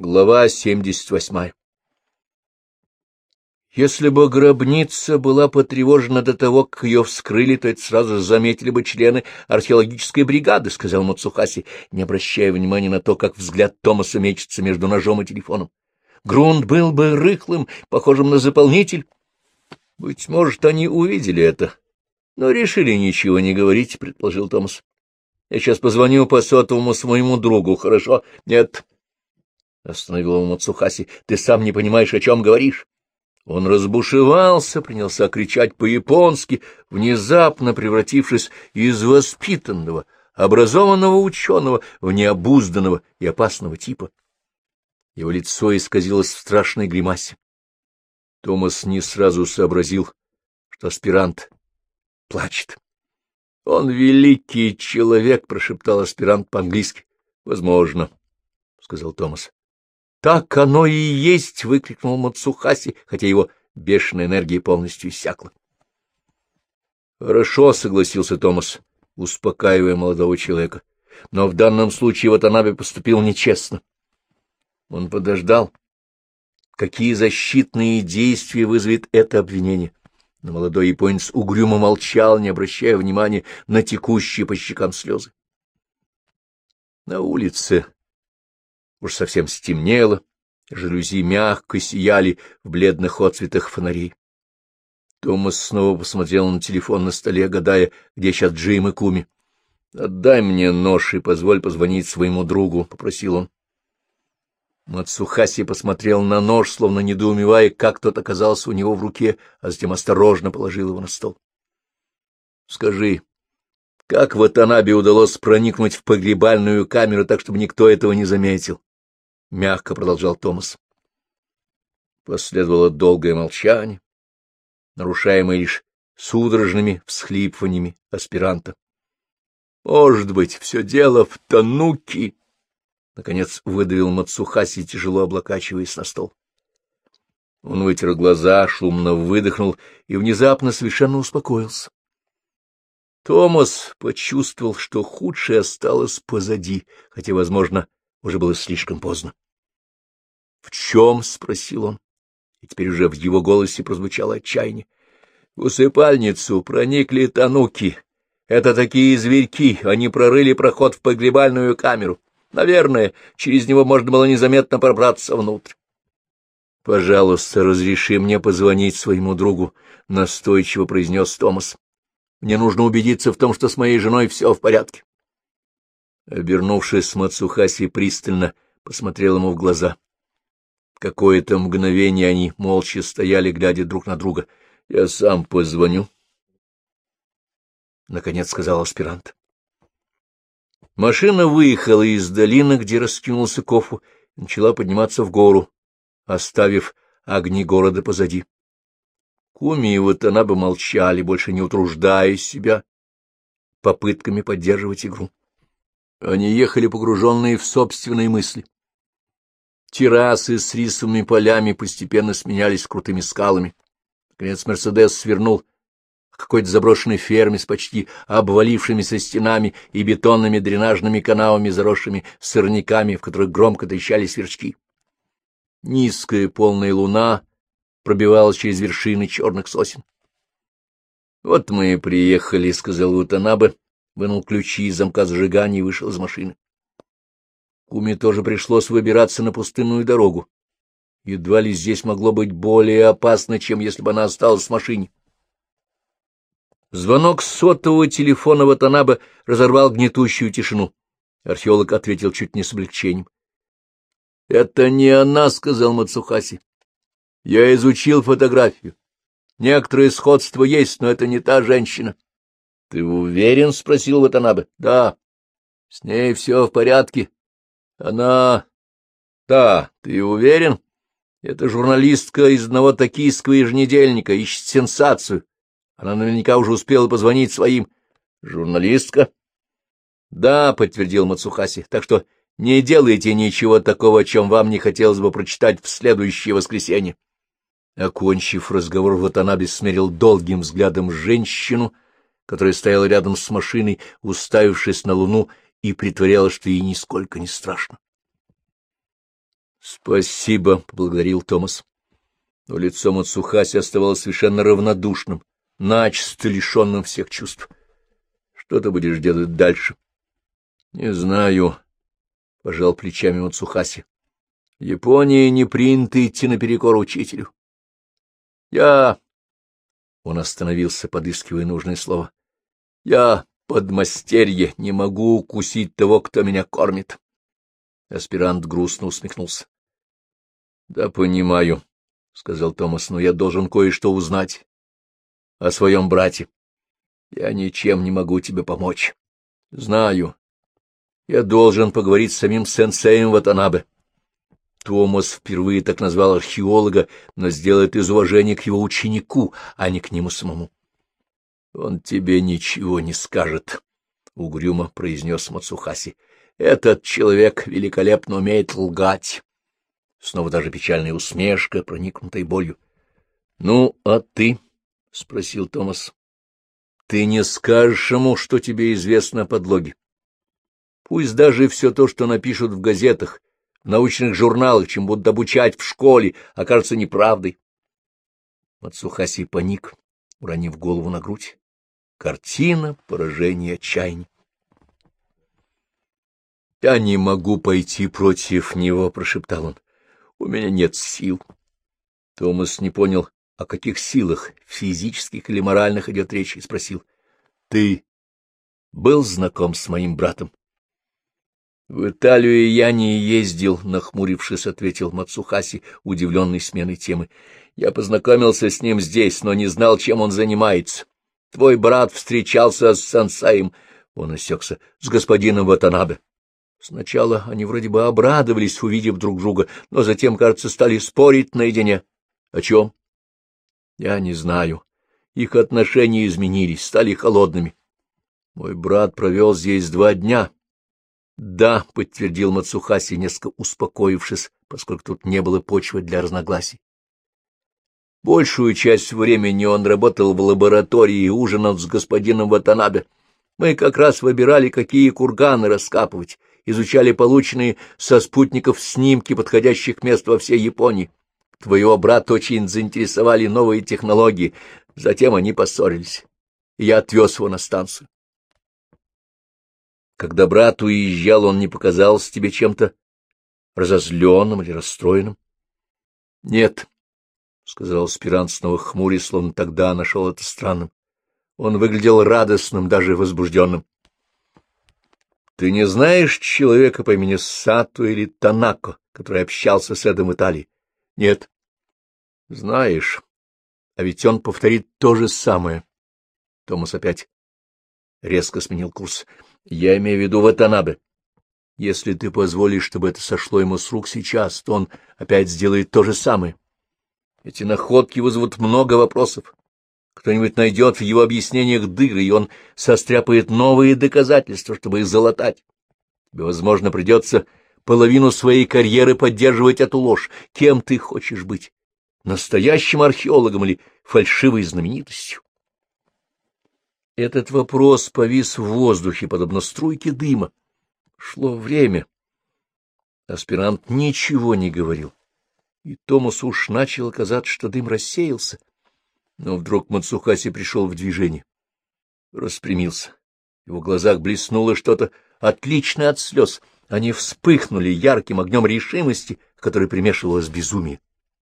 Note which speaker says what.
Speaker 1: Глава 78 Если бы гробница была потревожена до того, как ее вскрыли, то это сразу заметили бы члены археологической бригады, — сказал Мацухаси, не обращая внимания на то, как взгляд Томаса мечется между ножом и телефоном. Грунт был бы рыхлым, похожим на заполнитель. Быть может, они увидели это, но решили ничего не говорить, — предположил Томас. Я сейчас позвоню по сотовому своему другу, хорошо? Нет, — остановил его Мацухаси, — ты сам не понимаешь, о чем говоришь. Он разбушевался, принялся кричать по-японски, внезапно превратившись из воспитанного, образованного ученого в необузданного и опасного типа. Его лицо исказилось в страшной гримасе. Томас не сразу сообразил, что аспирант плачет. — Он великий человек, — прошептал аспирант по-английски. — Возможно, — сказал Томас. — Так оно и есть! — выкрикнул Мацухаси, хотя его бешеная энергия полностью иссякла. — Хорошо, — согласился Томас, успокаивая молодого человека. — Но в данном случае Ватанабе поступил нечестно. Он подождал, какие защитные действия вызовет это обвинение. Но молодой японец угрюмо молчал, не обращая внимания на текущие по щекам слезы. На улице Уж совсем стемнело, жалюзи мягко сияли в бледных отцветах фонарей. Томас снова посмотрел на телефон на столе, гадая, где сейчас Джим и Куми. — Отдай мне нож и позволь позвонить своему другу, — попросил он. Мацухаси посмотрел на нож, словно недоумевая, как тот оказался у него в руке, а затем осторожно положил его на стол. — Скажи, как в Атанабе удалось проникнуть в погребальную камеру так, чтобы никто этого не заметил? — мягко продолжал Томас. Последовало долгое молчание, нарушаемое лишь судорожными всхлипываниями аспиранта. — Может быть, все дело в Тануки? — наконец выдавил Мацухаси, тяжело облокачиваясь на стол. Он вытер глаза, шумно выдохнул и внезапно совершенно успокоился. Томас почувствовал, что худшее осталось позади, хотя, возможно, уже было слишком поздно. — В чем? — спросил он. И теперь уже в его голосе прозвучало отчаяние. — В усыпальницу проникли тануки. Это такие зверьки, они прорыли проход в погребальную камеру. Наверное, через него можно было незаметно пробраться внутрь. — Пожалуйста, разреши мне позвонить своему другу, — настойчиво произнес Томас. — Мне нужно убедиться в том, что с моей женой все в порядке. Обернувшись, Мацухаси пристально посмотрел ему в глаза. Какое-то мгновение они молча стояли, глядя друг на друга. — Я сам позвоню. — наконец сказал аспирант. Машина выехала из долины, где раскинулся Кофу, и начала подниматься в гору, оставив огни города позади. Куми и Ватанаба молчали, больше не утруждая себя попытками поддерживать игру. Они ехали погруженные в собственные мысли. Террасы с рисовыми полями постепенно сменялись крутыми скалами. Наконец Мерседес свернул к какой-то заброшенной ферме с почти обвалившимися стенами и бетонными дренажными канавами, заросшими сорняками, в которых громко трещали сверчки. Низкая полная луна пробивалась через вершины черных сосен. — Вот мы и приехали, — сказал Утанабе, вынул ключи из замка зажигания и вышел из машины. Куме тоже пришлось выбираться на пустынную дорогу. Едва ли здесь могло быть более опасно, чем если бы она осталась в машине. Звонок сотового телефона Ватанаба разорвал гнетущую тишину. Археолог ответил чуть не с облегчением. — Это не она, — сказал Мацухаси. — Я изучил фотографию. Некоторые сходства есть, но это не та женщина. —— Ты уверен? — спросил Ватанабе. — Да. — С ней все в порядке. — Она... — Да, ты уверен? Это журналистка из одного токийского еженедельника, ищет сенсацию. Она наверняка уже успела позвонить своим. — Журналистка? — Да, — подтвердил Мацухаси, — так что не делайте ничего такого, о чем вам не хотелось бы прочитать в следующее воскресенье. Окончив разговор, Ватанабе смерил долгим взглядом женщину, — которая стояла рядом с машиной, уставившись на луну, и притворялась, что ей нисколько не страшно. Спасибо, — поблагодарил Томас. Но лицо Мацухаси оставалось совершенно равнодушным, начисто лишенным всех чувств. Что ты будешь делать дальше? — Не знаю, — пожал плечами Мацухаси. — Японии не принято идти наперекор учителю. — Я... Он остановился, подыскивая нужное слово. — Я подмастерье, не могу укусить того, кто меня кормит. Аспирант грустно усмехнулся. — Да, понимаю, — сказал Томас, — но я должен кое-что узнать о своем брате. Я ничем не могу тебе помочь. Знаю. Я должен поговорить с самим сенсеем Ватанабе. Томас впервые так назвал археолога, но сделает из уважения к его ученику, а не к нему самому. — Он тебе ничего не скажет, — угрюмо произнес Мацухаси. — Этот человек великолепно умеет лгать. Снова даже печальная усмешка, проникнутой болью. — Ну, а ты? — спросил Томас. — Ты не скажешь ему, что тебе известно о подлоге. Пусть даже все то, что напишут в газетах, в научных журналах, чем будут обучать в школе, окажется неправдой. Мацухаси паник, уронив голову на грудь. Картина поражения отчаяния. — Я не могу пойти против него, — прошептал он. — У меня нет сил. Томас не понял, о каких силах, физических или моральных, идет речь, и спросил. — Ты был знаком с моим братом? — В Италию я не ездил, — нахмурившись, ответил Мацухаси, удивленный сменой темы. — Я познакомился с ним здесь, но не знал, чем он занимается. Твой брат встречался с сансаем, — он осекся, — с господином Ватанабе. Сначала они вроде бы обрадовались, увидев друг друга, но затем, кажется, стали спорить наедине. — О чем? — Я не знаю. Их отношения изменились, стали холодными. Мой брат провел здесь два дня. — Да, — подтвердил Мацухаси, несколько успокоившись, поскольку тут не было почвы для разногласий. Большую часть времени он работал в лаборатории и ужинал с господином Ватанабе. Мы как раз выбирали, какие курганы раскапывать, изучали полученные со спутников снимки подходящих мест во всей Японии. Твоего брата очень заинтересовали новые технологии, затем они поссорились. Я отвез его на станцию. Когда брат уезжал, он не показался тебе чем-то разозленным или расстроенным? — Нет, — сказал аспирант снова хмурясь, словно тогда нашел это странным. Он выглядел радостным, даже возбужденным. — Ты не знаешь человека по имени Сато или Танако, который общался с Эдом Италии? — Нет. — Знаешь, а ведь он повторит то же самое. Томас опять резко сменил курс. — Я имею в виду Ватанабе. Если ты позволишь, чтобы это сошло ему с рук сейчас, то он опять сделает то же самое. Эти находки вызовут много вопросов. Кто-нибудь найдет в его объяснениях дыры, и он состряпает новые доказательства, чтобы их залатать. Тебе, возможно, придется половину своей карьеры поддерживать эту ложь. Кем ты хочешь быть? Настоящим археологом или фальшивой знаменитостью? Этот вопрос повис в воздухе, подобно струйке дыма. Шло время. Аспирант ничего не говорил, и Томасу уж начал казаться, что дым рассеялся. Но вдруг Мацухаси пришел в движение. Распрямился. В его глазах блеснуло что-то отличное от слез. Они вспыхнули ярким огнем решимости, который примешивалось безумие.